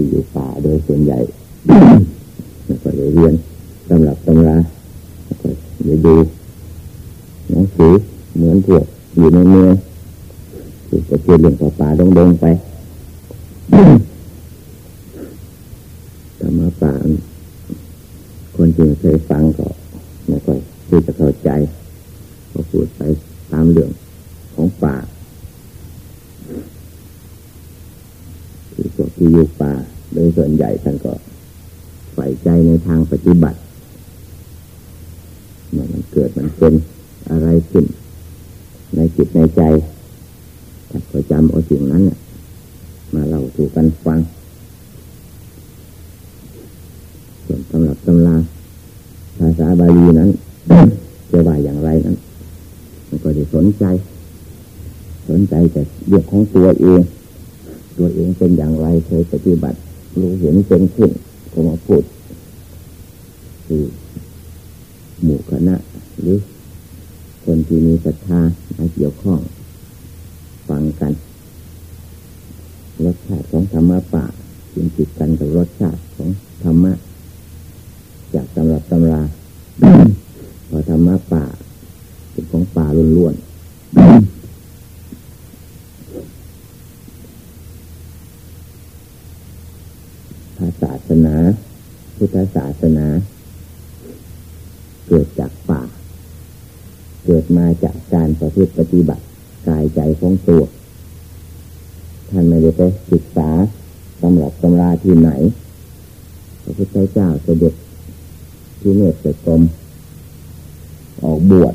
ที่อยู่ป่าโดยส่วนใหญ่แล้วก็เลยเรียนสำหรับตำราแล้วก็เลยดูหนังสือเหมือนพวกอยู่ในเมืองก็เรียนเรื่องป่าป่าดงๆไปธรรมะป่าคนที่เคยฟังก็ไม่ค่อยที่จะเข้าใจก็พูดไปตามเรื่องของป่าคือพวกที่อยู่ป่า โดยส่วนใหญ่ท่านก็ใฝ่ใจในทางปฏิบัติเมื่อมันเกิดมันเป็นอะไรขึ้น ในจิตในใจท่านก็จำเอาสิ่งนั้นมาเล่าสู่กันฟัง ส่วนสำหรับตำราภาษาบาลีนั้น จะว่าอย่างไรนั้น มันก็จะสนใจ สนใจแต่เรื่องของตัวเอง ตัวเองเป็นอย่างไรเคยป ฏิบัติรู้เห็นเป็นขึ้นก็มาพูดคือหมู่คณะ หรือ คนที่มีศรัทธามาเกี่ยวข้อง ฟังกัน รสชาติของธรรมะป่าจึงติดกันกับรสชาติของธรรมะ จากตำรับตำรา พอธรรมะป่าเป็นของป่าล้วน ๆพระศาสนา พุทธศาสนา เกิดจากป่า เกิดมาจากการประพฤติปฏิบัติกายใจของตัวท่านไม่ได้ไปศึกษาตำรับตำราที่ไหน พระพุทธเจ้าเสด็จที่เนตรกรมออกบวช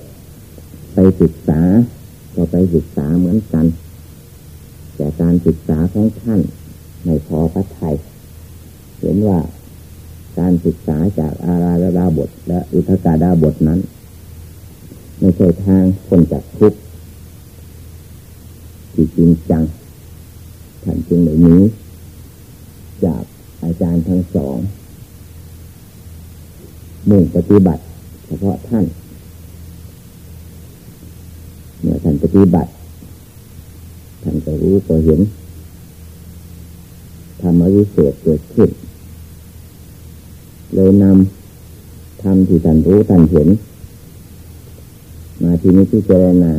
พิจารณา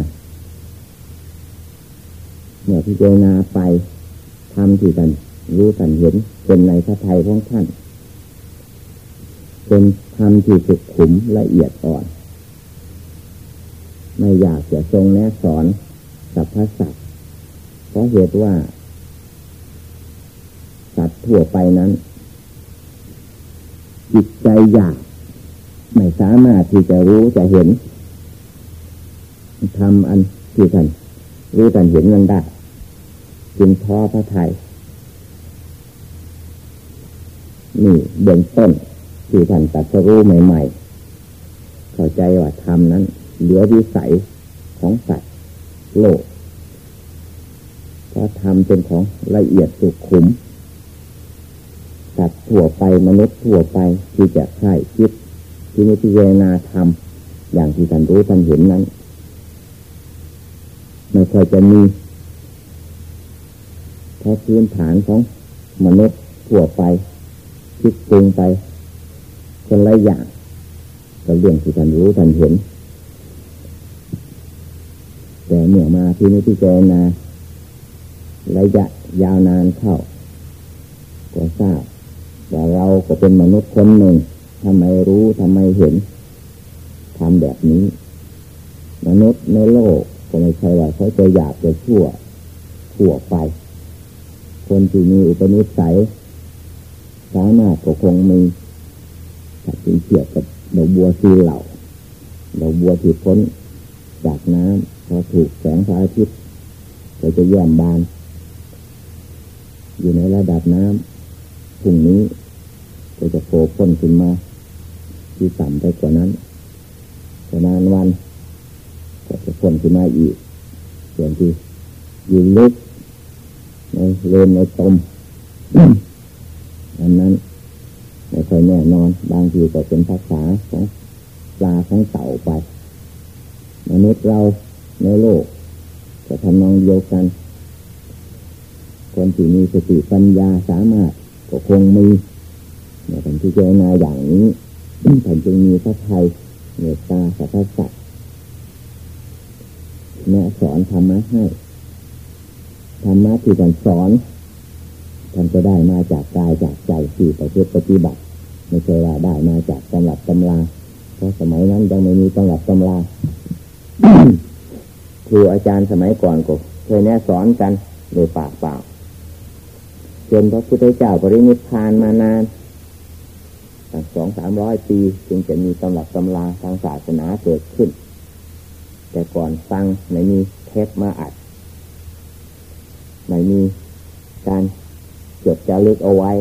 เมื่อพิจารณาไปทำที่ท่านรู้ท่านเห็นเป็นในพระทัยของท่าน เป็นธรรมที่สุขุมละเอียดอ่อน ไม่อยากจะทรงแนะสอนกับพสัตว์เพราะเหตุว่า สัตว์ทั่วไปนั้น จิตใจอยาก ไม่สามารถที่จะรู้จะเห็น ทำอันที่ท่านรู้ท่านเห็นนั้นได้จึงท้อพระไทยนี่เบื้องต้นที่ท่านตัดสู้ใหม่ๆ เข้าใจว่าธรรมนั้น เหลือวิสัยของสัตว์โลกเพราะธรรมเป็นของละเอียดสุขุมสัตว์ทั่วไปมนุษย์ทั่วไปที่จะใคร่คิดที่นิพพานาธรรมอย่างที่ท่านรู้ท่านเห็นนั้น ไม่ค่อยจะมีเพราะพื้นฐานของมนุษย์ทั่วไปคิดปรุงไปคนละอย่างก็เรื่องที่ท่านรู้ท่านเห็น แต่เมื่อมาที่นี้ที่เจนาระยะยาวนานเข้าก็ทราบว่าเราก็เป็นมนุษย์คนหนึ่งทำไมรู้ทำไมเห็นทำแบบนี้ มนุษย์ในโลก ก็ไม่ใช่ว่าเขาจะอยากจะชั่วทั่วไป คนที่มีอุปนิสัยสามารถก็คงมีถ้าเป็นเทียบกับดอกบัวสีเหล่าดอกบัวที่พ้นจากน้ำพอถูกแสงพระอาทิตย์ก็จะแย้มบาน อยู่ในระดับน้ำพรุ่งนี้ก็จะโผล่พ้นขึ้นมา ที่ต่ำไปกว่านั้นพอนานวัน จะพ้นขึ้นมาอีก ส่วนที่ยืนลึกในเลนในตมอันนั้นไม่ค่อยแน่นอนบางทีก็เป็นภาษาของปลาของเต่าไป มนุษย์เราในโลกจะทำนองเดียวกัน คนที่มีสติปัญญาสามารถก็คงมีเนี่ยท่านที่เจรนาอย่างนี้ท่านจึงมีพระไทยเมตตาสัพพสัตแนะสอนธรรมะให้ธรรมะที่ท่านสอนท่านจะได้มาจากกายจากใจที่ประพฤติปฏิบัติไม่ใช่ว่าได้มาจากตำรับตำราเพราะสมัยนั้นยังไม่มีตำรับตำราครูอาจารย์สมัยก่อนก็เคยแนะสอนกันโดยปากเปล่าจนพระพุทธเจ้าปรินิพพานมานานตั้งสองสามร้อยปี จึงจะมีตำรับตำราทางศาสนาเกิดขึ้น แต่ก่อนฟังไม่มีเทปมาอัดไม่มีการจดจารึกเอาไว้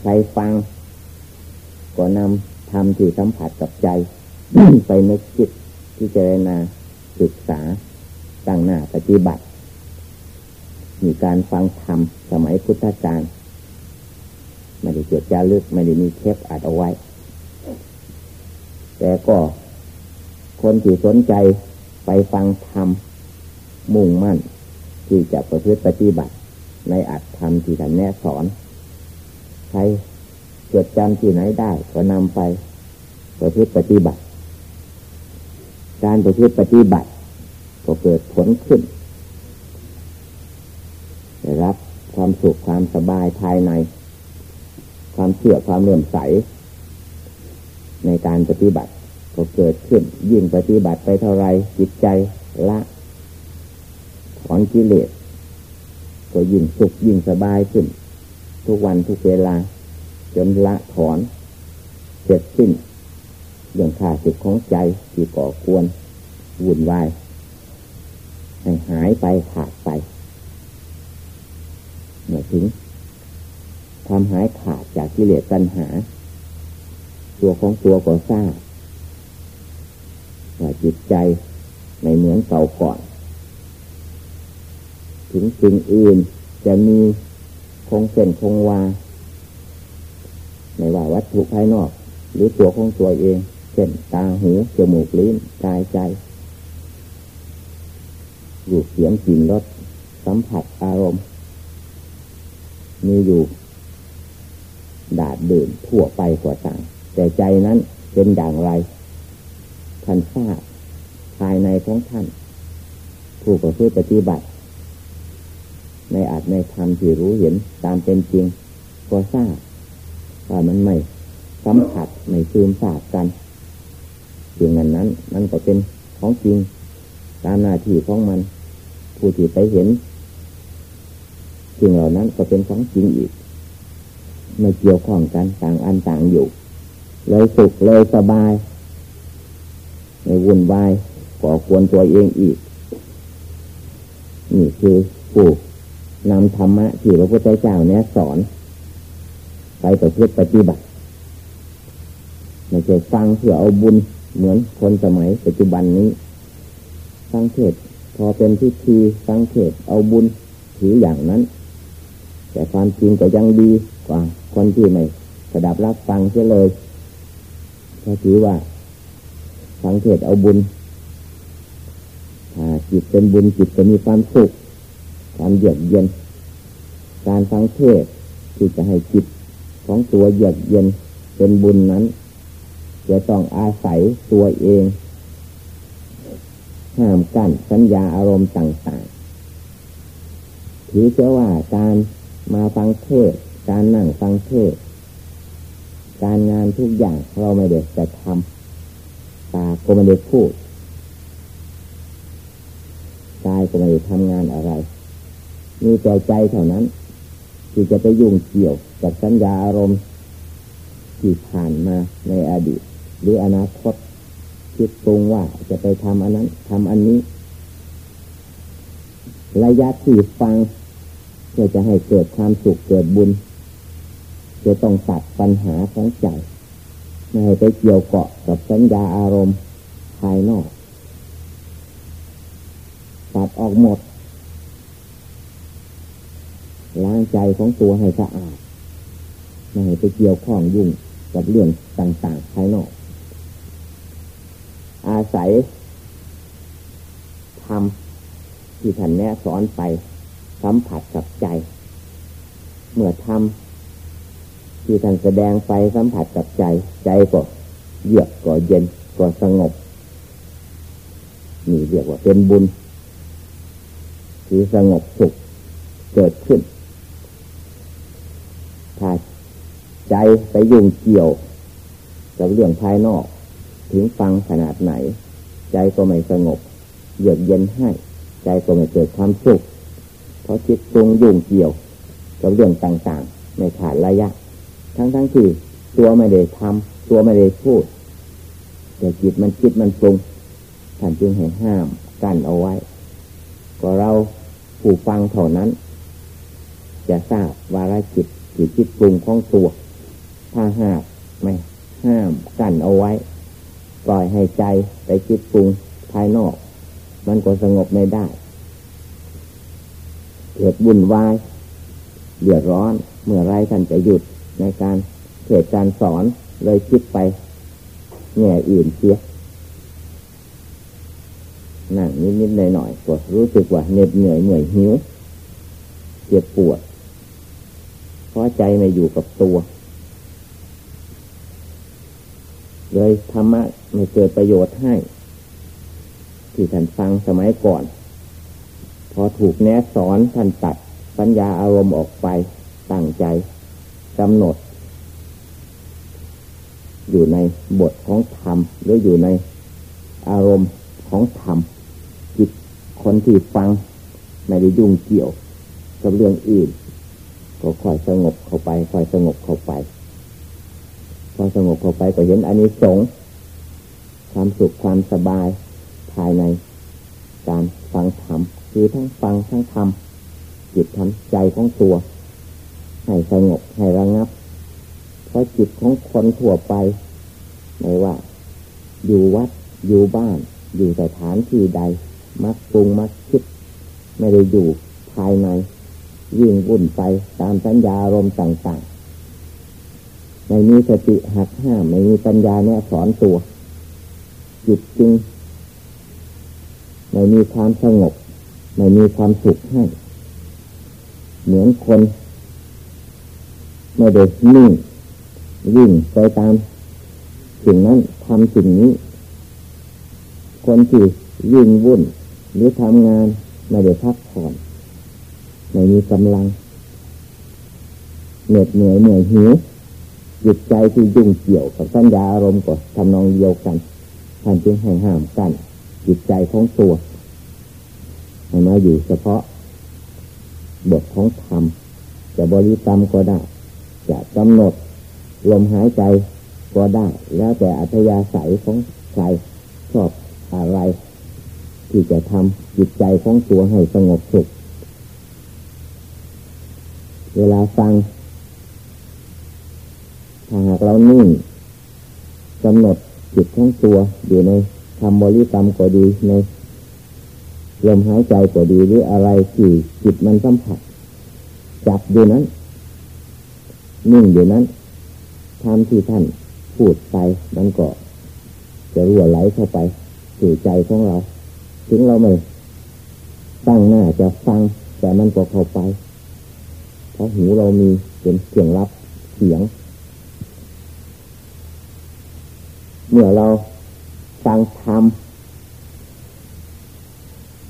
ใครฟัง ก็นำทำที่สัมผัสกับใจ ไปนึกคิดที่เจรณาศึกษาตั้งหน้าปฏิบัติ มีการฟังธรรมสมัยพุทธกาลไม่ได้จดจารึกไม่ได้มีเทปอัดเอาไว้ แต่ก็ คนที่สนใจไปฟังธรรมมุ่งมั่น ที่จะประพฤติปฏิบัติ ในอัตธรรมที่ท่านแนะสอนใครจดจำที่ไหนได้ก็นำไปประพฤติปฏิบัติ การประพฤติปฏิบัติ ก็เกิดผลขึ้นได้รับความสุขความสบายภายใน ความเชื่อความเลื่อมใส ในการปฏิบัติ ก็เกิดขึ้น ยิ่งปฏิบัติไปเท่าไรจิตใจละถอนกิเลสก็ยิ่งสุขยิ่งสบายขึ้น ทุกวันทุกเวลาจนละถอนเสร็จสิ้นอย่างขาดสุขของใจที่ก่อควรวุ่นวายให้หายไปขาดไปเมื่อถึงทำหายขาดจากกิเลสตัณหา ตัวของตัวก็ทราบ จิตใจไม่เหมือนเก่าก่อน ถึงสิ่งอื่นจะมีคงเส้นคงวาไม่ว่าวัตถุภายนอก หรือตัวของตัวเอง เช่นตาหูจมูกลิ้นกายใจรูปเสียงกลิ่นรสสัมผัสอารมณ์ มีอยู่ ดาดเดินทั่วไปกว่าต่าง แต่ใจนั้นเป็นอย่างไร ท่านทราบภายในของท่าน ผู้ประพฤติปฏิบัติ ในอาจในธรรมที่รู้เห็นตามเป็นจริง ก็ทราบว่ามันไม่สัมผัสไม่ซึมซาบกันสิ่งนั้นนั้นมันก็เป็นของจริง ตามหน้าที่ของมัน ผู้ที่ไปเห็นสิ่งเหล่านั้นก็เป็นของจริงอีกไม่เกี่ยวข้องกันต่างอันต่างอยู่ เลยสุขเลยสบาย ในวุ่นวายก่อควรตัวเองอีก นี่คือผู้นำธรรมะที่พระพุทธเจ้าเนี้ยสอน ไปประพฤติปฏิบัติไม่ใช่ฟังเพื่อเอาบุญเหมือนคนสมัยปัจจุบันนี้ ฟังเทศพอเป็นพิธีฟังเทศเอาบุญถืออย่างนั้น แต่ความจริงก็ยังดีกว่าคนที่ไม่สดับรับฟังเสียเลยถ้าถือว่า ฟังเทศเอาบุญถ้าจิตเป็นบุญจิตจะมีความสุขความเยือกเย็น การฟังเทศที่จะให้จิตของตัวเยือกเย็นเป็นบุญนั้น จะต้องอาศัยตัวเองห้ามกั้นสัญญาอารมณ์ต่างๆถือเชื่อว่าการมาฟังเทศ การนั่งฟังเทศ การงานทุกอย่างเราไม่ได้จะทำ ตาก็ไม่ได้พูดกายก็ไม่ได้ทำงานอะไร มีแต่ใจเท่านั้น ที่จะไปยุ่งเกี่ยวกับสัญญาอารมณ์ที่ผ่านมาในอดีต หรืออนาคตคิดปรุงว่าจะไปทำอันนั้นทำอันนี้ ระยะที่ฟังเพื่อจะให้เกิดความสุขเกิดบุญ จะต้องตัดปัญหาของใจ ไม่ให้ไปเกี่ยวเกาะกับสัญญาอารมณ์ภายนอกตัดออกหมด ล้างใจของตัวให้สะอาด ไม่ให้ไปเกี่ยวข้องยุ่งกับเรื่องต่างๆภายนอก อาศัยทำที่ท่านแนะสอนไป สัมผัสกับใจ เมื่อทำ ที่ท่านแสดงไปสัมผัสกับใจ ใจก็เยือกก็เย็นก็สงบนี่เรียกว่าเป็นบุญที่สงบสุขเกิดขึ้น ถ้าใจไปยุ่งเกี่ยว กับเรื่องภายนอก ถึงฟังขนาดไหน ใจก็ไม่สงบเยือกเย็นให้ ใจก็ไม่เกิดความสุขเพราะจิตตรงยุ่งเกี่ยว กับเรื่องต่างๆ ไม่ขาดระยะ ทั้งๆที่ตัวไม่ได้ทำตัวไม่ได้พูด แต่จิตมันคิดมันปรุงท่านจึงให้ห้ามกั้นเอาไว้ ก็เราผู้ฟังเท่านั้น จะทราบวาระจิตจิตคิดปรุงของตัว ถ้าหากไม่ห้ามกั้นเอาไว้ ปล่อยให้ใจไปคิดปรุงภายนอก มันก็สงบไม่ได้เกิดบุ่นวายเดือดร้อนเมื่อไรท่านจะหยุด ในการเทศการสอนเลยคิดไปแง่อื่นเสียนั่งนิดๆหน่อยๆก็รู้สึกว่าเหน็ดเหนื่อยเหนื่อยหิวเจ็บปวดเพราะใจไม่อยู่กับตัว เลยธรรมะไม่เกิดประโยชน์ให้ ที่ท่านฟังสมัยก่อน พอถูกแนะสอนท่านตัดปัญญาอารมณ์ออกไปตั้งใจ กำหนด อยู่ในบทของธรรมหรืออยู่ในอารมณ์ของธรรมจิตคนที่ฟังไม่ได้ยุ่งเกี่ยวกับเรื่องอื่น ก็ค่อยสงบเข้าไป ค่อยสงบเข้าไปพอสงบเข้าไปก็เห็นอันนี้สงความสุขความสบายภายใน การฟังธรรมคือทั้งฟังทั้งทำจิตทำใจของตัว ให้สงบให้ระงับ เพราะจิตของคนทั่วไปไม่ว่า อยู่วัดอยู่บ้าน อยู่สถานที่ใด มักปรุงมักคิด ไม่ได้อยู่ภายในยิ่งวุ่นไปตามสัญญาอารมณ์ต่างๆไม่มีสติหักห้ามไม่มีปัญญาเนี่ยสอนตัวจิตจริงไม่มีความสงบไม่มีความสุขให้ เหมือนคน ไม่ได้นิ่งวิ่งไปตามสิ่งนั้นทำสิ่งนี้ คนที่ยิ่งวุ่น หรือทำงานไม่ได้พักผ่อนไม่มีกำลังเหน็ดเหนื่อยเหนื่อยหิวจิตใจที่ยุ่งเกี่ยวกับสัญญาอารมณ์ก็ทำนองเดียวกันท่านจึงให้ห้ามกันจิตใจของตัวให้มาอยู่เฉพาะบทของธรรมจะบริกรรมก็ได้ จะกำหนดลมหายใจก็ได้ แล้วแต่อัธยาศัยของใครชอบอะไร ที่จะทำจิตใจของตัวให้สงบสุข เวลาฟังถ้าหากเรานิ่งกำหนดจิตของตัวอยู่ในคำบริกรรมก็ดีในลมหายใจก็ดีหรืออะไรที่จิตมันสัมผัสจับอยู่นั้น นิ่งอยู่นั้นทำที่ท่านพูดไปมันก็จะรั่วไหลเข้าไปสู่ใจของเรา ถึงเราไม่ตั้งหน้าจะฟัง แต่มันก็เข้าไป เพราะหูเรามีเป็นเสียงรับเสียง เมื่อเราฟังธรรม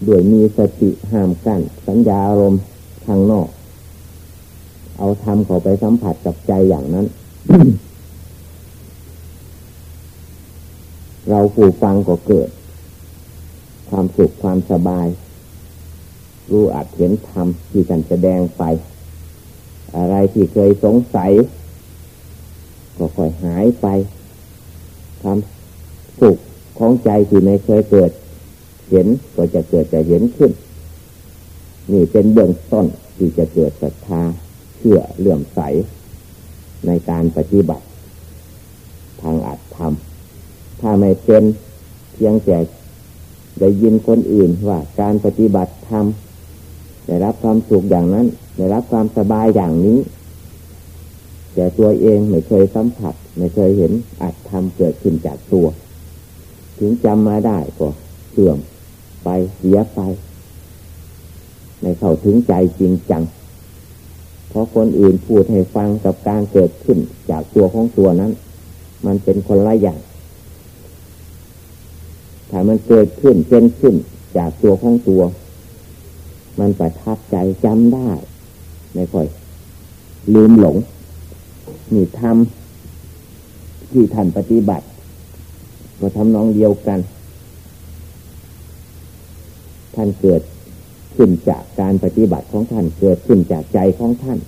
ด้วยมีสติห้ามกัน้นสัญญาอารมณ์ทางนอก เอาธรรมเข้าไปสัมผัสกับใจอย่างนั้น เราผู้ฟังก็เกิด ความสุขความสบาย รู้อัดเห็นธรรมที่กันแสดงไป อะไรที่เคยสงสัย ก็ค่อยหายไป ความสุขของใจที่ไม่เคยเกิด เห็นก็จะเกิดจะเห็นขึ้น นี่เป็นเบื้องต้นที่จะเกิดศรัทธา ชื่อเลื่อมใส ในการปฏิบัติ ทางอัดธรรม ถ้าไม่เป็นเพียงแต่ได้ยินคนอื่นว่าการปฏิบัติธรรมได้รับความสุขอย่างนั้น ได้รับความสบายอย่างนี้ แต่ตัวเองไม่เคยสัมผัส ไม่เคยเห็นอัตธรรมเกิดขึ้นจากตัว ถึงจำมาได้ก็เสื่อมไปเสียไปไม่เข้าถึงใจจริงจัง เพราะคนอื่นพูดให้ฟังกับการเกิดขึ้นจากตัวของตัวนั้น มันเป็นคนละอย่างถ้ามันเกิดขึ้นเป็นขึ้นจากตัวของตัว มันประทับใจจำได้ ไม่ค่อย ลืมหลงนี่ทำที่ท่านปฏิบัติ ก็ทำนองเดียวกัน ท่านเกิด ขึ้นจากการปฏิบัติของท่านเกิดขึ้นจากใจของท่าน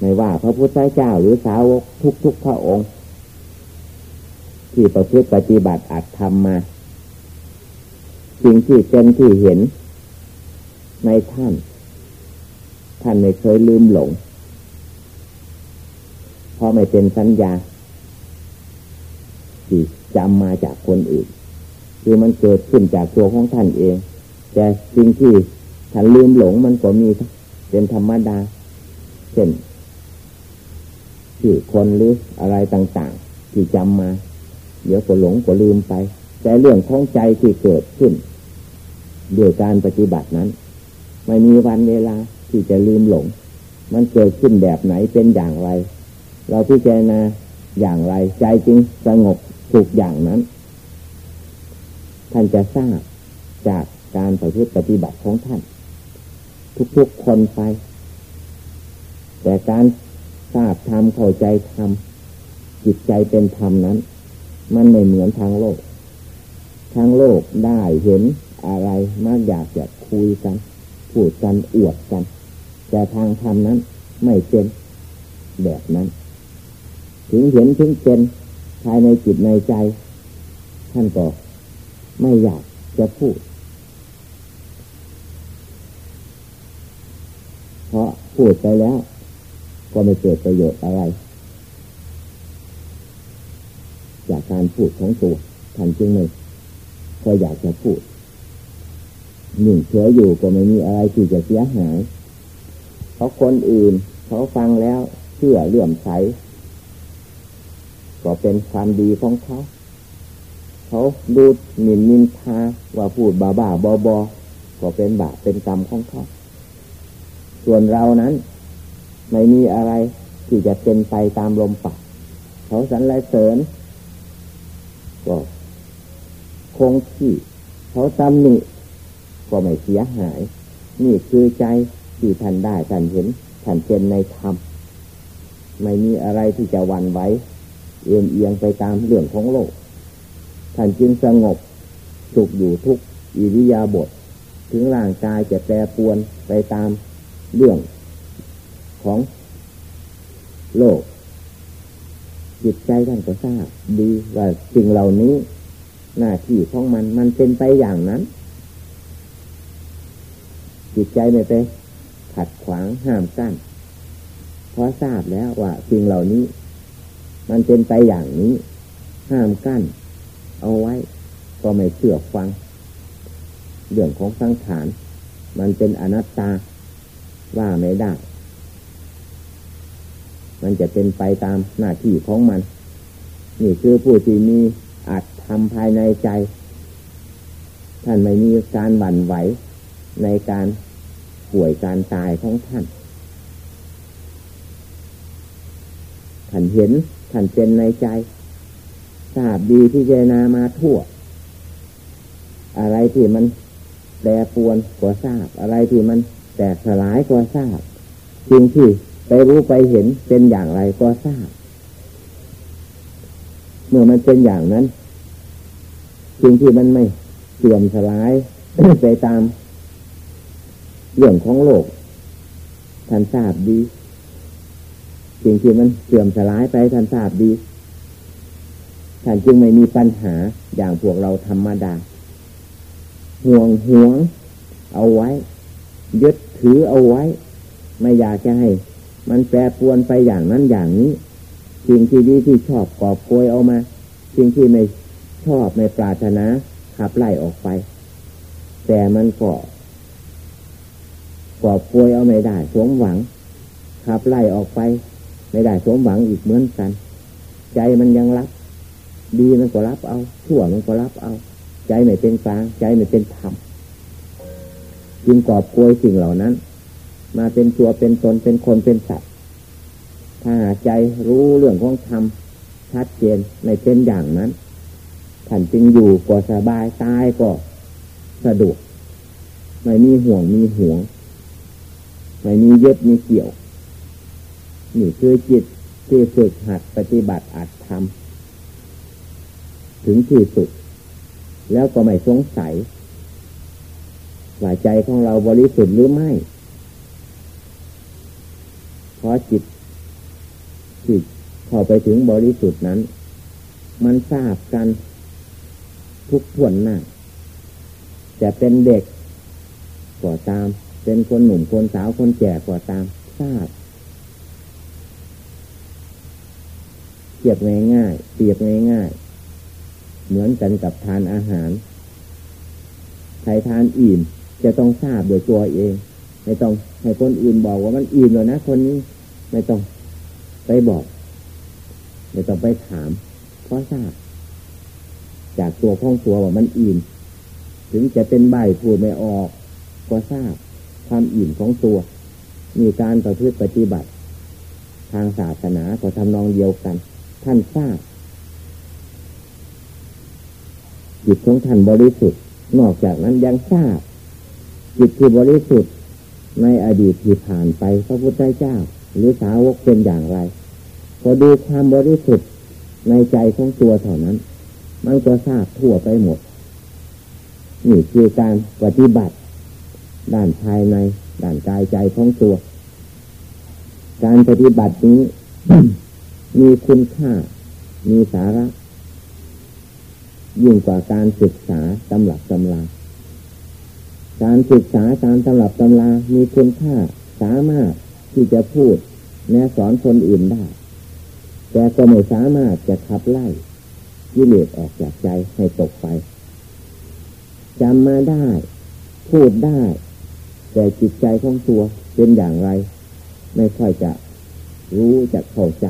ไม่ว่าพระพุทธเจ้าหรือสาวกทุกๆพระองค์ ที่ประพฤติปฏิบัติอัดทำมาสิ่งที่เป็นที่เห็น ในท่าน ท่านไม่เคยลืมหลงเพราะไม่เป็นสัญญาที่จำมาจากคนอื่น คือมันเกิดขึ้นจากตัวของท่านเอง แต่สิ่งที่ท่านลืมหลงมันก็มีเป็นธรรมดาเช่นที่คนหรืออะไรต่าง ๆ ที่จำมา เดี๋ยวก็หลงก็ลืมไป แต่เรื่องของใจที่เกิดขึ้นด้วยการปฏิบัตินั้น ไม่มีวันเวลาที่จะลืมหลง มันเกิดขึ้นแบบไหนเป็นอย่างไร เราพิจารณาอย่างไร ใจจึงสงบสุขอย่างนั้น ท่านจะทราบจากการปฏิปฏิบัติของท่าน ทุกๆคนไป แต่การทราบธรรมเข้าใจธรรมจิตใจเป็นธรรมนั้น มันไม่เหมือนทางโลก ทางโลกได้เห็นอะไรมากอยากจะคุยกัน พูดกันอวดกัน แต่ทางธรรมนั้นไม่เป็นแบบนั้น ถึงเห็นถึงเป็นภายในจิตในใจ ท่านก็ ไม่อยากจะพูด เพราะพูดไปแล้ว ก็ไม่เกิดประโยชน์อะไร จากการพูดของตัวท่านจึงไม่ก็อยากจะพูดหนึ่งเฉยอยู่ก็ไม่มีอะไรที่จะเสียหาย เพราะคนอื่นเขาฟังแล้วเชื่อเลื่อมใสก็เป็นความดีของเขา เขาดูหมิ่นนินทาว่าพูดบ้าบ้าบอบอก็เป็นบาปเป็นกรรมของเขาส่วนเรานั้น ไม่มีอะไรที่จะเป็นไปตามลมปากเขาสรรเสริญก็คงที่เขาตำหนิก็ไม่เสียหาย นี่คือใจที่ท่านได้ท่านเห็นท่านเป็นในธรรมไม่มีอะไรที่จะวันไว้เอียงเอียงไปตามเรื่องของโลก ท่านจึงสงบสุขอยู่ทุกอิริยาบถถึงร่างกายจะแปรปวนไปตามเรื่องของโลก จิตใจท่านก็ทราบดีว่าสิ่งเหล่านี้ หน้าที่ของมันมันเป็นไปอย่างนั้น จิตใจไม่ไปขัดขวางห้ามกั้นเพราะทราบแล้วว่าสิ่งเหล่านี้ มันเป็นไปอย่างนี้ ห้ามกั้น เอาไว้ ก็ไม่เชื่อฟัง เรื่องของสังขาร มันเป็นอนัตตาว่าไม่ได้ มันจะเป็นไปตามหน้าที่ของมัน นี่คือผู้ที่มีอัดทำภายในใจ ท่านไม่มีการหวั่นไหวในการป่วยการตายของท่าน ท่านเห็น ท่านเป็นในใจ ทราบดีที่เจนามาทั่ว อะไรที่มันแปรปวนก็ทราบ อะไรที่มันแตกสลายก็ทราบสิ่งที่ไปรู้ไปเห็นเป็นอย่างไรก็ทราบ เมื่อมันเป็นอย่างนั้นสิ่งที่มันไม่เสื่อมสลายไปตามเรื่องของโลกท่านทราบดี สิ่งที่มันเสื่อมสลายไปท่านทราบดี ท่านจึงไม่มีปัญหาอย่างพวกเราธรรมดา ห่วงห่วง เอาไว้ ยึดถือเอาไว้ ไม่อยากจะให้ มันแปรปวนไปอย่างนั้นอย่างนี้ สิ่งที่ดีที่ชอบกอบโกยเอามา สิ่งที่ไม่ชอบไม่ปรารถนาขับไล่ออกไป แต่มันก็กอบโกยเอาไม่ได้สมหวังขับไล่ออกไป ไม่ได้สมหวังอีกเหมือนกัน ใจมันยังรับ ดีมันก็รับเอา ชั่วมันก็รับเอา ใจไม่เป็นกลางใจไม่เป็นธรรมจึงกอบโกยสิ่งเหล่านั้น มาเป็นตัวเป็นตนเป็นคนเป็นสัตว์ถ้าใจรู้เรื่องของธรรมชัดเจนในเป็นอย่างนั้นท่านจึงอยู่ก็สบายตายก็สะดวกไม่มีห่วงมีห่วงไม่มีเย็บมีเกี่ยวนี่คือจิตที่ฝึกหัดปฏิบัติอัดทำ ถึงที่สุด แล้วก็ไม่สงสัยว่าใจของเราบริสุทธิ์หรือไม่เพราะจิตจิตเข้าไปถึงบริสุทธิ์นั้น มันทราบกันทุกทวนหน้าจะเป็นเด็กก็ตาม เป็นคนหนุ่มคนสาวคนแก่ก็ตามทราบเทียบง่ายๆเปรียบง่ายๆ เหมือนกันกับทานอาหาร ใครทานอิ่มจะต้องทราบโดยตัวเอง ไม่ต้องให้คนอื่นบอกว่ามันอิ่มแล้วนะคนนี้ไม่ต้องไปบอก ไม่ต้องไปถามเพราะทราบ จากตัวพ้องตัวว่ามันอิ่มถึงจะเป็นใบพูดไม่ออก ก็ทราบความอิ่มของตัว มีการประพฤติปฏิบัติ ทางศาสนาก็ทำนองเดียวกัน ท่านทราบ จิตของท่านบริสุทธิ์ นอกจากนั้นยังทราบ จิตที่บริสุทธิ์ในอดีตที่ผ่านไปพระพุทธเจ้า หรือสาวกเป็นอย่างไร พอดูความบริสุทธิ์ในใจของตัวเท่านั้น มันก็ทราบทั่วไปหมด นี่คือการปฏิบัติ ด้านภายใน ด้านกายใจของตัว การปฏิบัตินี้ มีคุณค่า มีสาระ ยิ่งกว่าการศึกษาตำหลักตำราการศึกษาตามตำรับตำรามีคุณค่าสามารถที่จะพูดแนะสอนคนอื่นได้ แต่ก็ไม่สามารถจะขับไล่ยิเลสออกจากใจให้ตกไปจำมาได้ พูดได้ แต่จิตใจของตัวเป็นอย่างไร ไม่ค่อยจะรู้จะเข้าใจ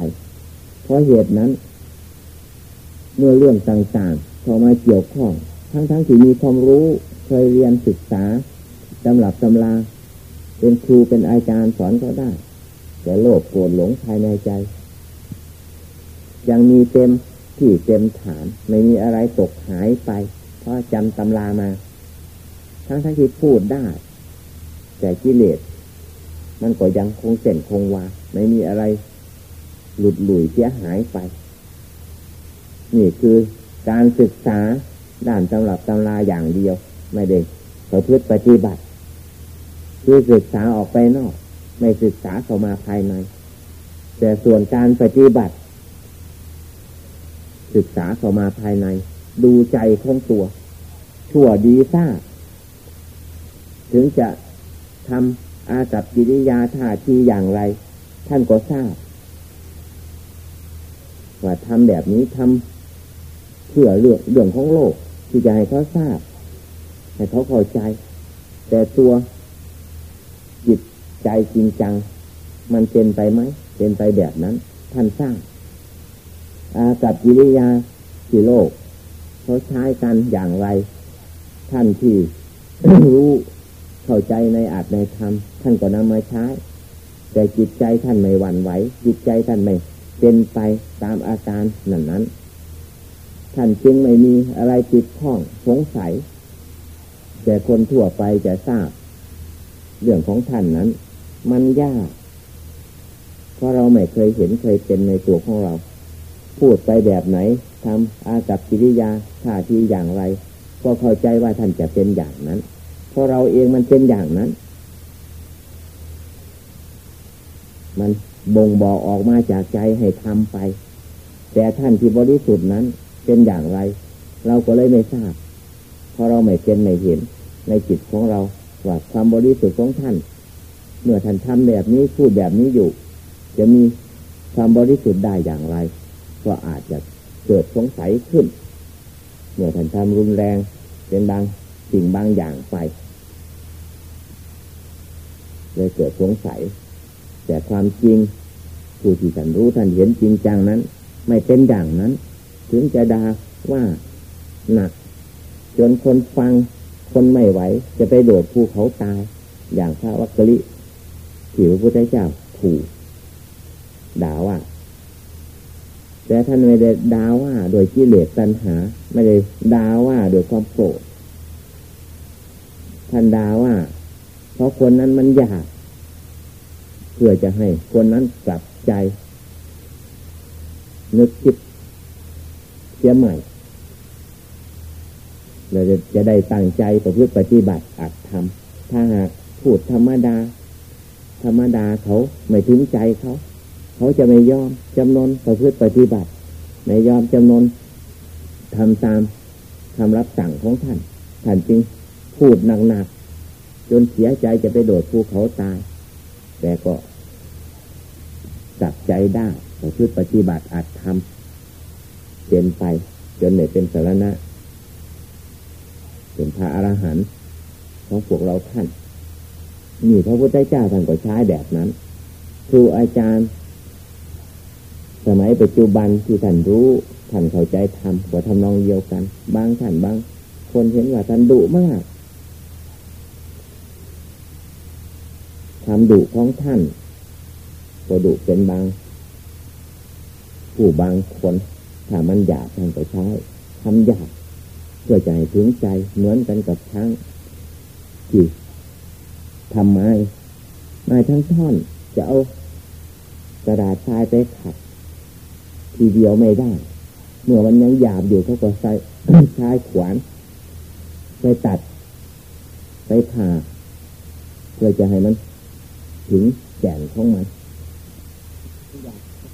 เพราะเหตุนั้น เมื่อเรื่องต่างๆ เข้ามาเกี่ยวข้อง ทั้งๆที่มีความรู้เคยเรียนศึกษาตำหรับตำราเป็นครูเป็นอาจารย์สอนเขาได้ แต่โลภโกรธหลงภายในใจ ยังมีเต็มที่เต็มฐาน ไม่มีอะไรตกหายไป เพราะจำตำรามา ทั้งทั้งที่พูดได้ แต่กิเลสมันก็ยังคงเส้นคงวาไม่มีอะไร หลุดหลุยเสียหายไป นี่คือ การศึกษาด้านตำรับตำราอย่างเดียว ไม่ได้ประพฤติปฏิบัติ คือศึกษาออกไปนอก ไม่ศึกษาเข้ามาภายใน แต่ส่วนการปฏิบัติ ศึกษาเข้ามาภายใน ดูใจของตัว ชั่วดีทราบถึงจะทำอากับกิริยาท่าทีอย่างไร ท่านก็ทราบว่าทำแบบนี้ทำ เพื่อเรื่องเรื่องของโลก ที่จะให้เขาทราบ ให้เขาเข้าใจ แต่ตัวจิตใจจริงจัง มันเป็นไปไหมเป็นไปแบบนั้น ท่านสร้างอากับกิริยาที่โลกเขาใช้กันอย่างไร ท่านที่รู้เข้าใจในอาจในธรรมท่านก็นำมาใช้ แต่จิตใจท่านไม่หวั่นไหวจิตใจท่านไม่เป็นไปตามอาการนั้นนั้น ท่านจึงไม่มีอะไรติดข้องสงสัย แต่คนทั่วไปจะทราบ เรื่องของท่านนั้น มันยาก เพราะเราไม่เคยเห็นเคยเป็นในตัวของเรา พูดไปแบบไหนทำอากับกิริยาท่าทีอย่างไร ก็เข้าใจว่าท่านจะเป็นอย่างนั้น เพราะเราเองมันเป็นอย่างนั้น มันบ่งบอกออกมาจากใจให้ทำไป แต่ท่านที่บริสุทธิ์นั้น เป็นอย่างไร เราก็เลยไม่ทราบ เพราะเราไม่เป็นไม่เห็น ในจิตของเราว่าความบริสุทธิ์ของท่าน เมื่อท่านทำแบบนี้พูดแบบนี้อยู่ จะมีความบริสุทธิ์ได้อย่างไร ก็อาจจะเกิดสงสัยขึ้น เมื่อท่านทำรุนแรงเป็นบางสิ่งบางอย่างไปเลยเกิดสงสัย แต่ความจริงผู้ที่ท่านรู้ท่านเห็นจริงจังนั้น ไม่เป็นอย่างนั้น ถึงจะดาว่าหนัก จนคนฟังคนไม่ไหว จะไปโดดภูเขาตาย อย่างพระวักกลิที่พระพุทธเจ้าถูกด่าว่าแต่ท่านไม่ได้ด่าว่า โดยกิเลสตัณหา ไม่ได้ด่าว่าโดยความโกรธท่านด่าว่า เพราะคนนั้นมันอยาก เพื่อจะให้คนนั้นกลับใจ นึกคิด สียใหม่เราจะจะได้ตั้งใจประพฤติปฏิบัติอัดทำถ้าหากพูดธรรมดา ธรรมดาเขาไม่ถึงใจเขา เขาจะไม่ยอมจำนนประพฤติปฏิบัติไม่ยอมจำนนทำตามคำรับสั่งของท่าน ท่านจึงพูดหนักๆจนเสียใจจะไปโดดภูเขาตาย แต่ก็จับใจได้ประพฤติปฏิบัติอัดทำ เป็นไป จนไม่เป็นสารณะเป็นพระอรหันต์ของพวกเราท่านนี่พระพุทธเจ้าท่านก็ใช้แบบนั้น ครูอาจารย์ สมัยปัจจุบันที่ท่านรู้ท่านเข้าใจทำก็ทำนองเดียวกัน บางท่านบาง คนเห็นว่าท่านดุมากทำดุของท่านก็ดุเป็นบาง ผู้บางคน ถ้ามันหยาบท่านก็ใช้ทำหยาบเพื่อใจถึงใจเหมือนกันกับช้างที่ทำไม้ไม้ทั้งท่อนจะเอากระดาษทรายไปขัด ทีเดียวไม่ได้ เมื่อมันยังหยาบอยู่เขาก็ใช้ใช้ขวานไปตัด ไปผ่าเพื่อจะให้มัน ถึงแก่นของมัน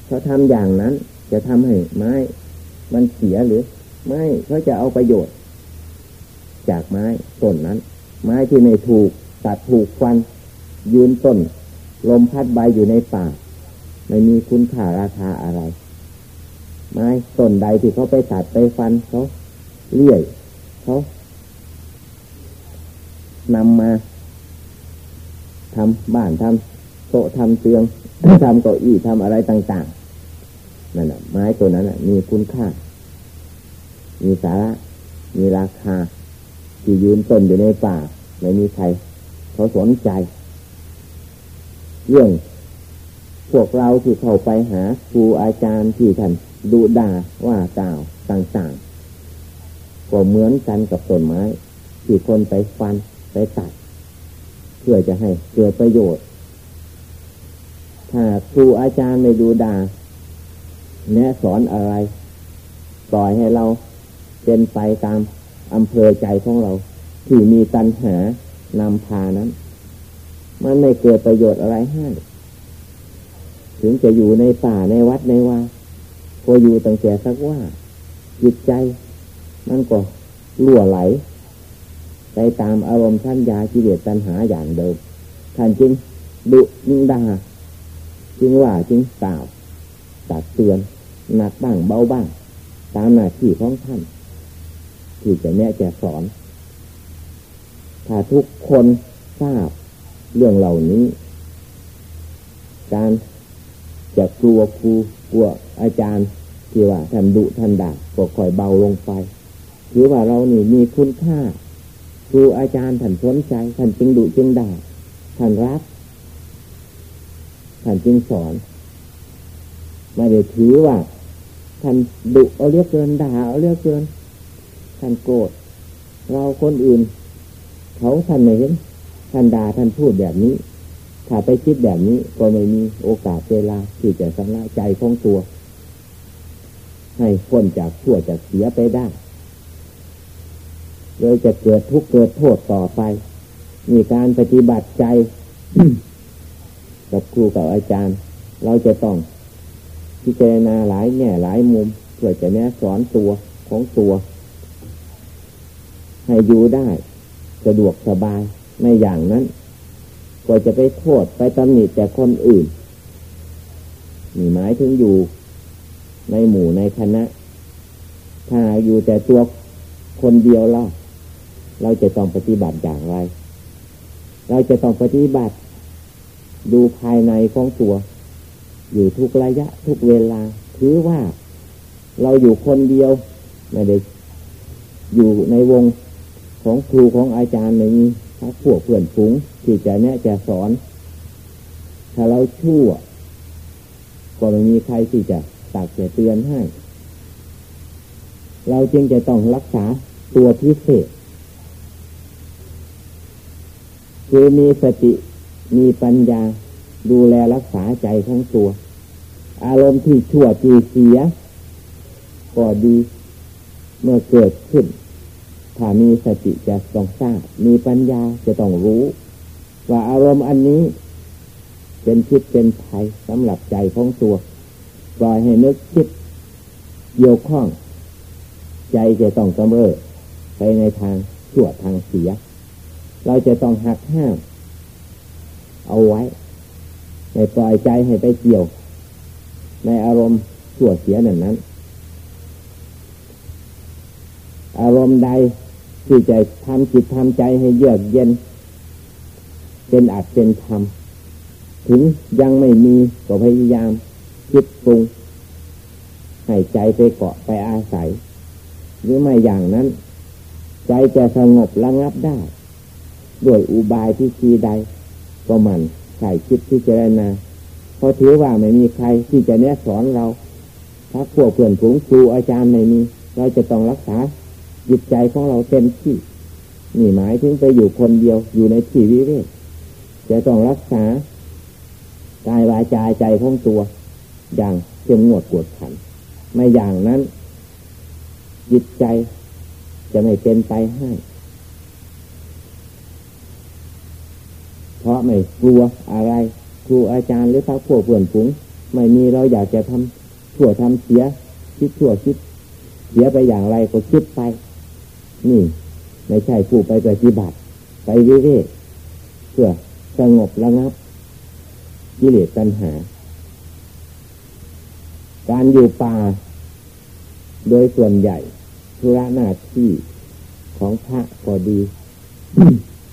เขาทำอย่างนั้น จะทำให้ไม้ มันเสียหรือ ไม่เขาจะเอาประโยชน์ จากไม้ต้นนั้น ไม้ที่ไม่ถูกตัดถูกฟัน ยืนต้น ลมพัดใบอยู่ในป่าไม่มีคุณค่าราคาอะไร ไม้ต้นใดที่เขาไปตัดไปฟันเขาเลี่ยเขานำมาทำบ้านทำโต๊ะทำเตียงทำเก้าอี้ทำอะไรต่าง ๆ นั่นแหะไม้ตัวนั้นมีคุณค่า มีสาระ มีราคา ที่ยืนต้นอยู่ในป่า ไม่มีใครเขาสนใจ เรื่องพวกเราที่เข้าไปหาครูอาจารย์ที่ท่านดูด่าว่ากล่าวต่างๆ ก็เหมือนกันกับต้นไม้ ที่คนไปฟันไปตัด เพื่อจะให้เกิดประโยชน์ ถ้าครูอาจารย์ไม่ดูด่า แนะสอนอะไร ปล่อยให้เราเป็นไปตามอำเภอใจของเรา ที่มีตัณหานำพานั้น มันไม่เกิดประโยชน์อะไรให้ถึงจะอยู่ในป่าในวัดในว่าก็อยู่ตั้งแต่สักว่า จิตใจมันก็ล่วไหล ไปตามอารมณ์ท่านยาจิเลสตัณหาอย่างเดิมท่านจึงดุจึงด่าจึงว่าจึงกล่าว ตักเตือนหนักบ้างเบาบ้าง ตามหน้าที่ของท่าน ที่จะแนะจะสอน ถ้าทุกคนทราบเรื่องเหล่านี้ การจะกลัวครูกลัวอาจารย์ที่ว่าท่านดุท่านด่าก็ค่อยเบาลงไปหรือว่าเรานี่มีคุณค่าครูอาจารย์ท่านสนใจท่านจึงดุจึงด่าท่านรักท่านจึงสอน ไม่ได้ถือว่าท่านดุเอาเรียกเกินด่าเอาเรียกเกินท่านโกรธเราคนอื่น เขาท่านไม่เห็นท่านด่าท่านพูดแบบนี้ ถ้าไปคิดแบบนี้ก็ไม่มีโอกาสเวลาที่จะสำลักใจของตัว ให้พ้นจากชั่วจากเสียไปได้เลยจะเกิดทุกข์เกิดโทษต่อไป มีการปฏิบัติใจกับครูกับอาจารย์ เราจะต้อง พิจารณาหลายแง่หลายมุมเพื่อจะแนะสอนตัวของตัว ให้อยู่ได้สะดวกสบายในอย่างนั้นก็จะไปโทษไปตำหนิแต่คนอื่นมีหมายถึงอยู่ ในหมู่ในคณะ ถ้าอยู่แต่ตัวคนเดียวเราเราจะต้องปฏิบัติอย่างไร เราจะต้องปฏิบัติ ดูภายในของตัว อยู่ทุกระยะทุกเวลา ถือว่าเราอยู่คนเดียวไม่ได้อยู่ในวงของครูของอาจารย์ในนี้พักพวกเพื่อนฝูงที่จะแนะจะสอน ถ้าเราชั่ว ก็ไม่มีใครที่จะตักเตือนให้ เราจึงจะต้องรักษาตัวพิเศษ คือมีสติมีปัญญาดูแลรักษาใจของตัว อารมณ์ที่ชั่วที่เสีย ก็ดีเมื่อเกิดขึ้น ถ้ามีสติจะต้องทราบมีปัญญาจะต้องรู้ ว่าอารมณ์อันนี้เป็นคิดเป็นภัยสำหรับใจของตัวปล่อยให้นึกคิดเกี่ยวข้อง ใจจะต้องกำเริบไปในทางชั่วทางเสีย เราจะต้องหักห้าม เอาไว้ในปล่อยใจให้ไปเกี่ยว ในอารมณ์ชั่วเสียนั้นนั้น อารมณ์ใดที่จะทำจิตทำใจให้เยือกเย็น เป็นอาจเป็นธรรมถึงยังไม่มีก็พยายามคิดปรุงให้ใจไปเกาะไปอาศัย หรือไม่อย่างนั้น ใจจะสงบระงับได้ด้วยอุบายที่ชีใด ก็มันใส่คิดที่เจรณา พราะถือว่าไม่มีใครที่จะแนะสอนเราถ้าพวกเพื่อนฝูงครูอาจารย์ไม่มี เราจะต้องรักษาจิตใจของเราเต็มที่ นี่หมายถึงไปอยู่คนเดียวอยู่ในที่วิเวกจะต้องรักษากายวาจาใจของตัว อย่างเข้มงวดกวดขัน ไม่อย่างนั้น จิตใจจะไม่เป็นไปให้เพราะไม่กลัวอะไร ครูอาจารย์หรือพักพวกเพื่อนฝูงไม่มีเราอยากจะทำชั่วทำเสีย คิดชั่วคิด เสียไปอย่างไรก็คิดไป นี่ ไม่ใช่ผู้ไปปฏิบัติ ไปวิเวกเพื่อสงบระงับกิเลสตัณหา การอยู่ป่า โดยส่วนใหญ่ธุระหน้าที่ของพระก็ดี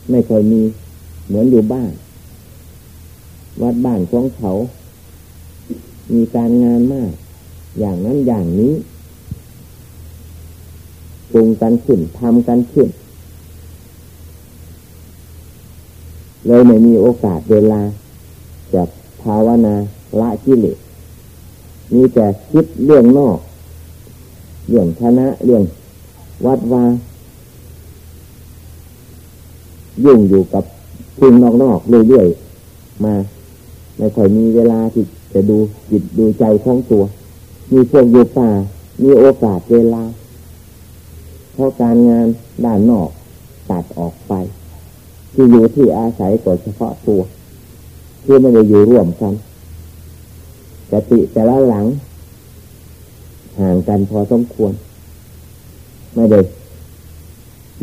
ไม่ค่อยมีเหมือนอยู่บ้าน วัดบ้านของเขา มีการงานมาก อย่างนั้นอย่างนี้ปรุงกันขึ้นทำกันขึ้น เลยไม่มีโอกาสเวลาจะภาวนาละกิเลสมีแต่คิดเรื่องนอก เรื่องชนะเรื่องวัดวายุ่งอยู่กับสิ่งนอกๆเรื่อยๆมา ไม่ค่อยมีเวลาที่จะดูจิตดูใจของตัว มีพวกอยู่ป่า มีโอกาสเวลา เพราะการงานด้านนอกตัดออกไป ที่อยู่ที่อาศัยก็เฉพาะตัวที่ไม่ได้อยู่ร่วมกันกติแต่ละหลัง ห่างกันพอสมควร ไม่ได้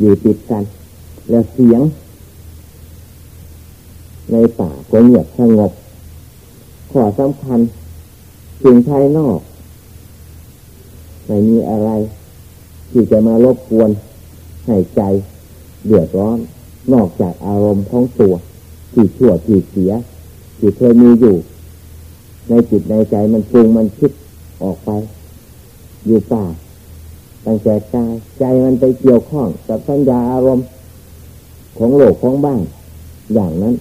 อยู่ติดกัน แล้วเสียง ในป่าก็เงียบสงบ ขอสำคัญสิ่งภายนอกไม่มีอะไร ที่จะมารบกวนให้ใจเดือดร้อน นอกจากอารมณ์ของตัวที่ชั่วที่เสียที่เคยมีอยู่ ในจิตในใจมันปรุงมันคิดออกไป อยู่ป่าตั้งแต่กายใจมันไปเกี่ยวข้องกับสัญญาอารมณ์ของโลกของบ้านอย่างนั้น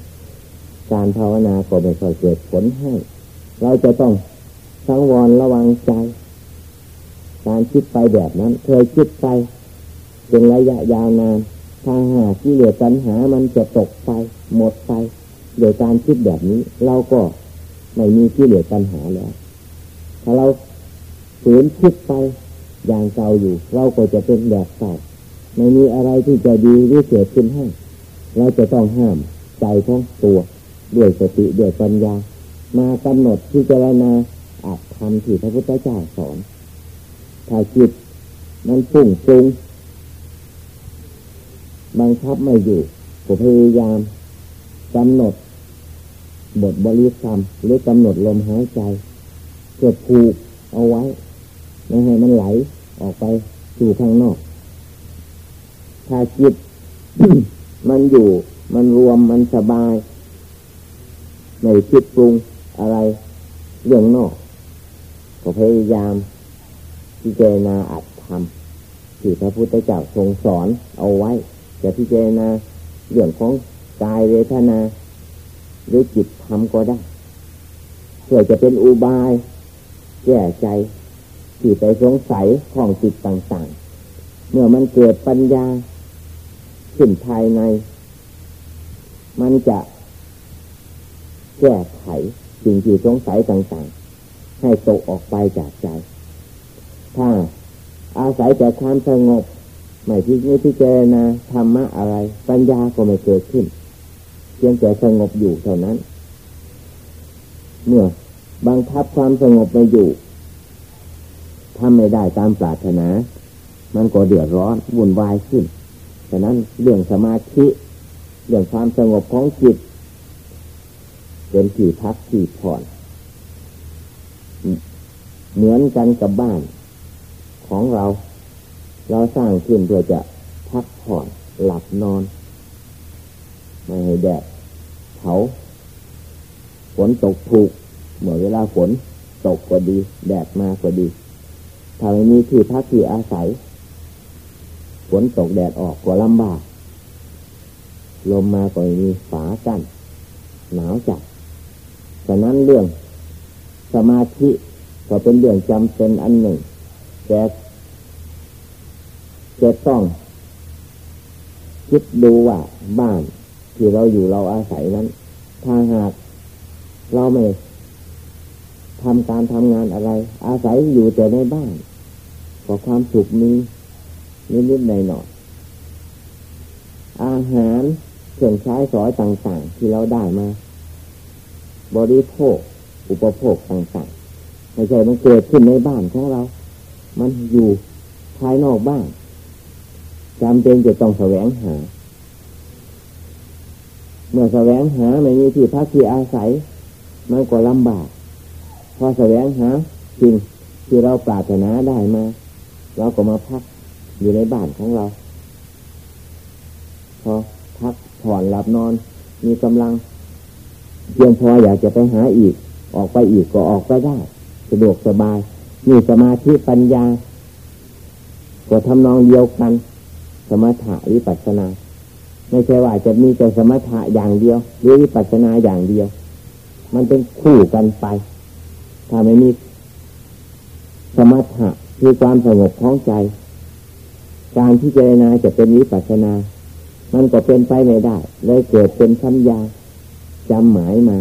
การภาวนาก็ไม่ค่อยเกิดผลให้ เราจะต้องสังวรระวังใจ การคิดไปแบบนั้น เคยคิดไปเป็นระยะยาวนานถ้าหากที่เหลือปัญหามันจะตกไป หมดไปโดยการคิดแบบนี้ เราก็ไม่มีที่เหลือปัญหาแล้ว ถ้าเราฝืนคิดไปอย่างเก่าอยู่ เราก็จะเป็นแบบเก่าไม่มีอะไรที่จะดีหรือเกิดขึ้นให้ เราจะต้องห้ามใจของตัว ด้วยสติด้วยปัญญา มากำหนดที่จะนาอาจทำที่พระพุทธเจ้าสอน ถ้าจิตมันปุ่งปรุงบังคับไม่อยู่ก็พยายามกำหนด บทบริกรรมหรือกำหนดลมหายใจเพื่อผูกเอาไว้ไม่ให้มันไหลออกไปสู่ข้างนอก ถ้าจิตมันอยู่มันรวมมันสบาย ไม่คิดปรุงอะไรเรื่องนอกก็พยายามพิจารณาอัดทำที่พระพุทธเจ้าทรงสอนเอาไว้ จะพิจารณาเรื่องของกายเวทนาหรือจิตทำก็ได้เพื่อจะเป็นอุบาย แก้ใจที่ไปสงสัยของจิตต่างๆ เมื่อมันเกิดปัญญาขึ้นภายใน มันจะ แก้ไขสิ่งที่สงสัยต่างๆ ให้ตกออกไปจากใจ ถ้าอาศัยแต่ความสงบไม่ที่ไม่ที่เจนะธรรมะอะไร ปัญญาก็ไม่เกิดขึ้นเพียงแต่สงบอยู่เท่านั้น เมื่อบังคับความสงบไม่อยู่ทำไม่ได้ตามปรารถนา มันก็เดือดร้อนวุ่นวายขึ้น ฉะนั้นเรื่องสมาธิ เรื่องความสงบของจิต เป็นที่พักที่ผ่อนเหมือนกันกับบ้านของเรา เราสร้างขึ้นเพื่อจะพักผ่อนหลับนอน ไม่ให้แดดเผาฝนตกถูกเมื่อเวลาฝนตกก็ดี แดดมาก็ดี ถ้าไม่มีที่พักที่อาศัยฝนตกแดดออกก็ลำบาก ลมมาก็มีฝากั้นหนาวจัด ฉะนั้นเรื่องสมาธิก็เป็นเรื่องจำเป็นอันหนึ่ง แต่จะต้องคิดดูว่าบ้านที่เราอยู่เราอาศัยนั้น ถ้าหากเราไม่ทำการทำงานอะไร อาศัยอยู่แต่ในบ้านก็ความสุขมีนิดๆหน่อยๆอาหารเครื่องใช้สอยต่างๆ ที่เราได้มา บริโภค อุปโภคต่างๆไม่ใช่มันเกิดขึ้นในบ้านของเรา มันอยู่ภายนอกบ้านจำเป็นจะต้องแสวงหา เมื่อแสวงหาไม่มีที่พักที่อาศัย มันก็ลำบาก พอแสวงหาสิ่งที่เราปรารถนาได้มา เราก็มาพักอยู่ในบ้านของเรา พอพักผ่อนหลับนอน มีกำลัง เพียงพออยากจะไปหาอีก ออกไปอีกก็ออกไปได้สะดวกสบายมีสมาธิปัญญา ก็ทำนองเดียวกัน สมถะวิปัสนา ไม่ใช่ว่าจะมีแต่สมถะอย่างเดียว หรือวิปัสสนาอย่างเดียว มันเป็นคู่กันไป ถ้าไม่มีสมถะคือความสงบของใจ การที่เจรนาจะเป็นวิปัสนา มันก็เป็นไปไม่ได้ เลยเกิดเป็นสัญญา จำหมายมา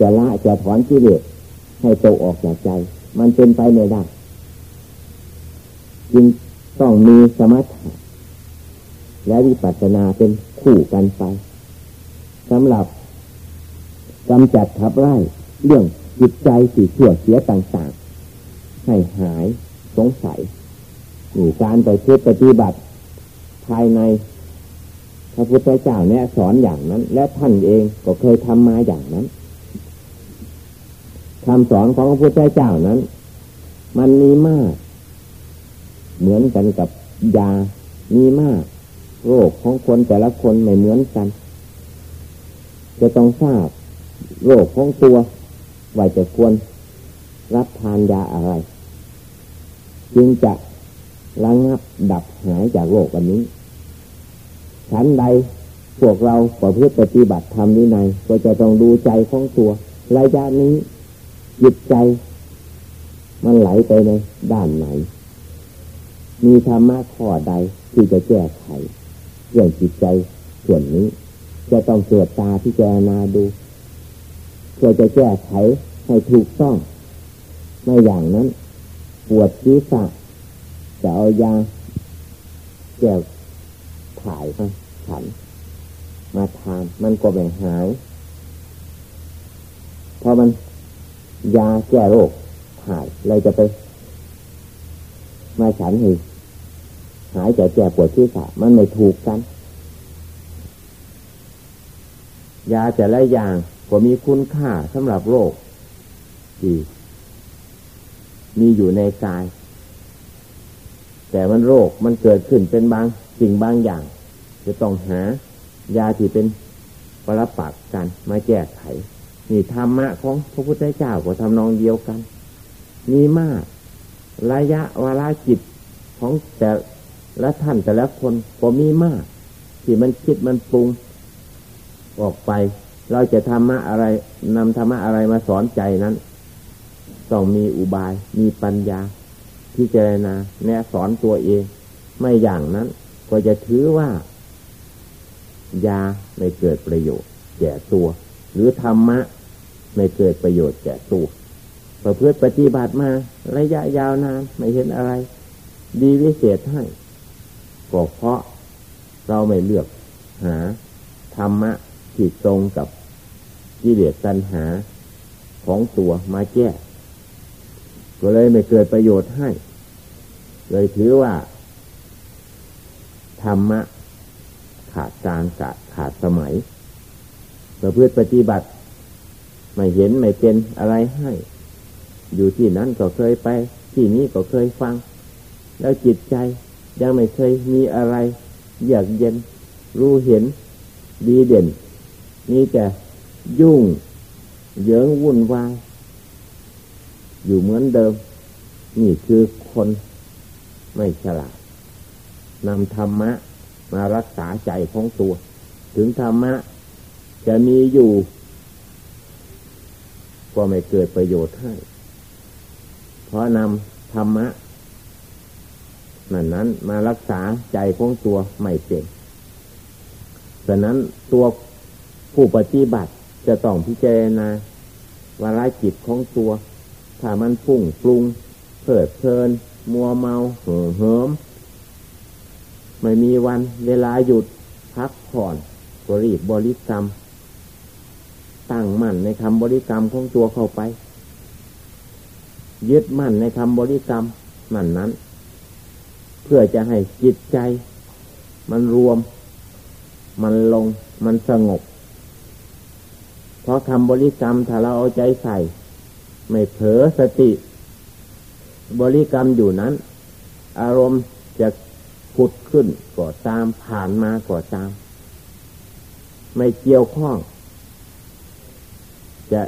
จะละจะถอนที่เลสให้ตกออกจากใจ มันเป็นไปไม่ได้จึงต้องมีสมถะและวิปัสสนาเป็นคู่กันไปสำหรับกำจัดขับไล่เรื่องจิตใจสีชั่วเสียต่างๆ ให้หายสงสัยมีการไปเทศปฏิบัติ ภายใน ระพุทธเจ้าเนี่ยสอนอย่างนั้น และท่านเองก็เคยทำมาอย่างนั้นคำสอนของพระพุทธเจ้านั้น มันมีมาก เหมือนกันกับยา มีมาก โรคของคนแต่ละคนไม่เหมือนกัน จะต้องทราบ โรคของตัวว่าจะควรรับทานยาอะไร จึงจะระงับดับหายจากโรคอันนี้ ฉันใดพวกเราประพฤติปฏิบัติธรรมนี้ในก็จะต้องดูใจของตัวระยะนี้จิตใจ มันไหลไปในด้านไหน มีธรรมะข้อใดที่จะแก้ไขเรื่องจิตใจส่วนนี้ จะต้องเกิดตาที่เจนาดูเพื่อจะแก้ไขให้ถูกต้อง ไม่อย่างนั้น ปวดศีรษะจะเอายาแก้ ถ่ายมาฉัน มาทานมันก็ไม่หายเพราะมันยาแก้โรคหายเลยจะไป มาฉันให้หายจากแก้ปวดที่ษะมันไม่ถูกกัน ยาแต่ละอย่างก็มีคุณค่าสำหรับโรคที่มีอยู่ในกาย แต่มันโรคมันเกิดขึ้นเป็นบางสิ่งบางอย่าง จะต้องหายาที่เป็นปรปักกันมาแก้ไขนี่ธรรมะของพระพุทธเจ้าก็ทำนองเดียวกัน มีมากระยะเวลาจิตของแต่ละท่านแต่ละคนก็มีมาก ที่มันคิดมันปรุง ออกไป เราจะธรรมะอะไรนำธรรมะอะไรมาสอนใจนั้น ต้องมีอุบายมีปัญญาพิจารณาแนะสอนตัวเอง ไม่อย่างนั้น ก็จะถือว่า ยาไม่เกิดประโยชน์แก่ตัว หรือธรรมะไม่เกิดประโยชน์แก่ตัวประพฤติปฏิบัติมาระยะยาวนานไม่เห็นอะไร ดีวิเศษให้ก็เพราะเราไม่เลือกหาธรรมะที่ตรงกับกิเลสตัณหาของตัวมาแก้ก็เลยไม่เกิดประโยชน์ให้ เลยถือว่า ธรรมะ ขาดการขาดขาดสมัยประพฤติปฏิบัติ ไม่เห็นไม่เป็นอะไรให้ อยู่ที่นั้นก็เคยไป ที่นี้ก็เคยฟัง แล้วจิตใจยังไม่เคยมีอะไร อยากเย็น รู้เห็น ดีเด่นมีแต่ยุ่งเยิงวุ่นวายอยู่เหมือนเดิม นี่คือคนไม่ฉลาดนำธรรมะ มารักษาใจของตัว ถึงธรรมะ จะมีอยู่ ก็ไม่เกิดประโยชน์ให้ เพราะนำธรรมะนั้นนั้นมารักษาใจของตัวไม่เป็นฉะนั้นตัวผู้ปฏิบัติจะต้องพิจารณาวาระจิตของตัว ถ้ามันฟุ้งปรุงเพิดเพลิน มัวเมาเห่อเหิม ไม่มีวันเวลาหยุดพักผ่อนก็รีบบริกรรม ตั้งมั่นในคำบริกรรมของตัวเข้าไป ยึดมั่นในคำบริกรรมนั่นนั้น เพื่อจะให้จิตใจ มันรวม มันลง มันสงบ เพราะคำบริกรรมถ้าเราเอาใจใส่ ไม่เผลอสติ บริกรรมอยู่นั้น อารมณ์จะ ผุดขึ้นก็ตามผ่านมาก็ตาม ไม่เกี่ยวข้อง จะ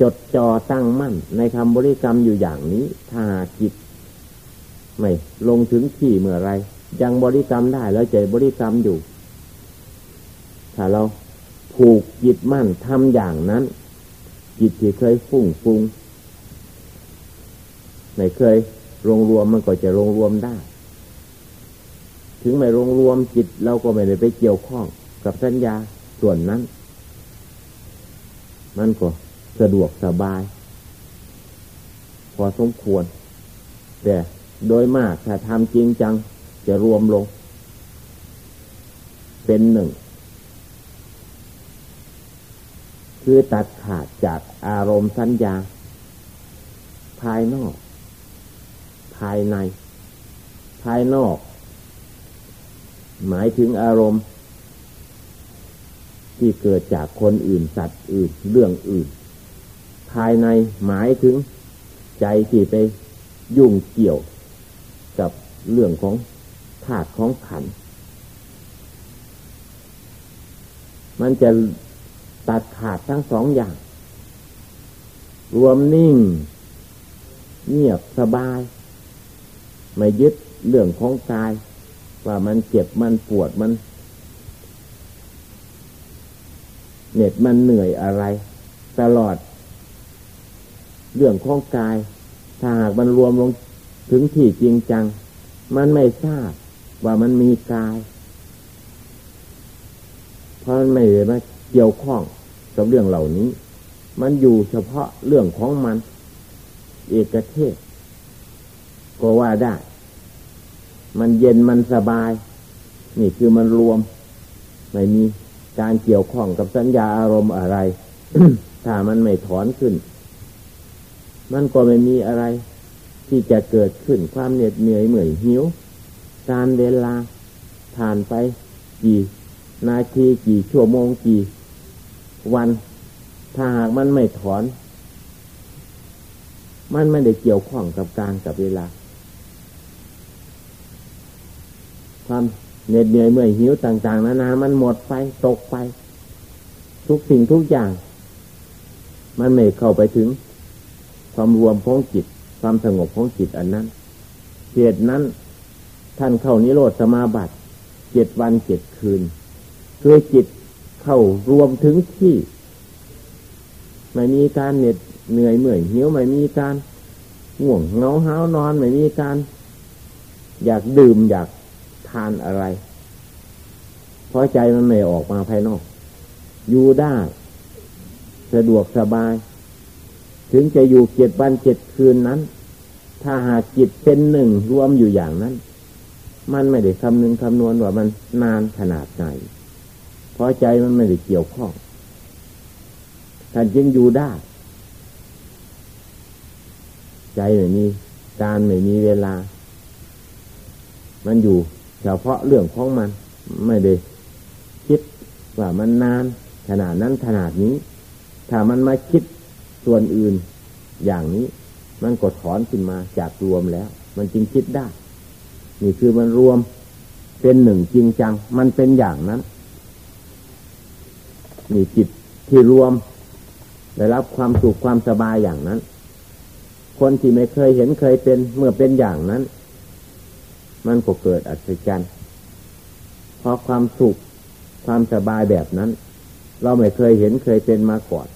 จดจ่อตั้งมั่น ในคำบริกรรมอยู่อย่างนี้ ถ้าจิต ไม่ลงถึงที่เมื่อไร ยังบริกรรมได้แล้วใจบริกรรมอยู่ ถ้าเราผูกจิตมั่นทำอย่างนั้น จิตที่เคยฟุ้งฟุ้งไม่เคย รวมรวมมันก็จะรวมรวมได้ ถึงไม่รวมรวมจิตเราก็ไม่ได้ไปเกี่ยวข้องกับสัญญาส่วนนั้น มันก็สะดวกสบาย พอสมควร แต่โดยมากถ้าทำจริงจังจะรวมลง เป็นหนึ่ง คือตัดขาดจากอารมณ์สัญญา ภายนอก ภายใน ภายนอก หมายถึงอารมณ์ ที่เกิดจากคนอื่นสัตว์อื่นเรื่องอื่น ภายในหมายถึงใจที่ไปยุ่งเกี่ยวกับเรื่องของธาตุของขัน มันจะตัดขาดทั้งสองอย่าง รวมนิ่ง เงียบสบาย ไม่ยึดเรื่องของกาย ว่ามันเจ็บมันปวดมันเหน็ดมันเหนื่อยอะไร ตลอด เรื่องของกาย ถ้าหากมันรวมลงถึงที่จริงจัง มันไม่ทราบว่ามันมีกาย เพราะมันไม่ได้มาเกี่ยวข้องกับเรื่องเหล่านี้ มันอยู่เฉพาะเรื่องของมัน เอกเทศก็ว่าได้ มันเย็นมันสบาย นี่คือมันรวม ไม่มีการเกี่ยวข้องกับสัญญาอารมณ์อะไร ถ้ามันไม่ถอนขึ้น มันก็ไม่มีอะไร ที่จะเกิดขึ้นความเหน็ดเหนื่อยเหมื่อยหิว การเวลาผ่านไปกี่นาทีกี่ชั่วโมงกี่วัน ถ้าหากมันไม่ถอน มันไม่ได้เกี่ยวข้องกับการกับเวลา ความเหน็ดเหนื่อยเมื่อยหิวต่าง ๆ นานา มันหมดไปตกไป ทุกสิ่งทุกอย่าง มันไม่เข้าไปถึง ความรวมของจิต ความสงบของจิตอันนั้นเหตุนั้นท่านเข้านิโรธสมาบัติเจ็ดวันเจ็ดคืนคือจิตเข้ารวมถึงที่ ไม่มีการเหน็ดเหนื่อยเมื่อยหิวไม่มีการง่วงเงาห้านอนไม่มีการ อยากดื่มอยาก ทานอะไร เพราะใจมันไม่ออกมาภายนอก อยู่ได้ สะดวกสบาย ถึงจะอยู่เจ็ดวันเจ็ดคืนนั้น ถ้าหากจิตเป็นหนึ่งรวมอยู่อย่างนั้น มันไม่ได้คำนึงคำนวณว่ามันนานขนาดไหนเพราะใจมันไม่ได้เกี่ยวข้องท่านจึงอยู่ได้ ใจไม่มีการไม่มีเวลา มันอยู่ เฉพาะเรื่องของมัน ไม่ได้คิดว่ามันนานขนาดนั้นขนาดนี้ ถ้ามันมาคิดส่วนอื่นอย่างนี้ มันกดถอนขึ้นมาจากรวมแล้ว มันจึงคิดได้ นี่คือมันรวมเป็นหนึ่งจริงจัง มันเป็นอย่างนั้นนี่จิตที่รวมได้รับความสุขความสบายอย่างนั้น คนที่ไม่เคยเห็นเคยเป็นเมื่อเป็นอย่างนั้น มันก็เกิดอัศจรรย์เพราะความสุขความสบายแบบนั้น เราไม่เคยเห็นเคยเป็นมาก่อน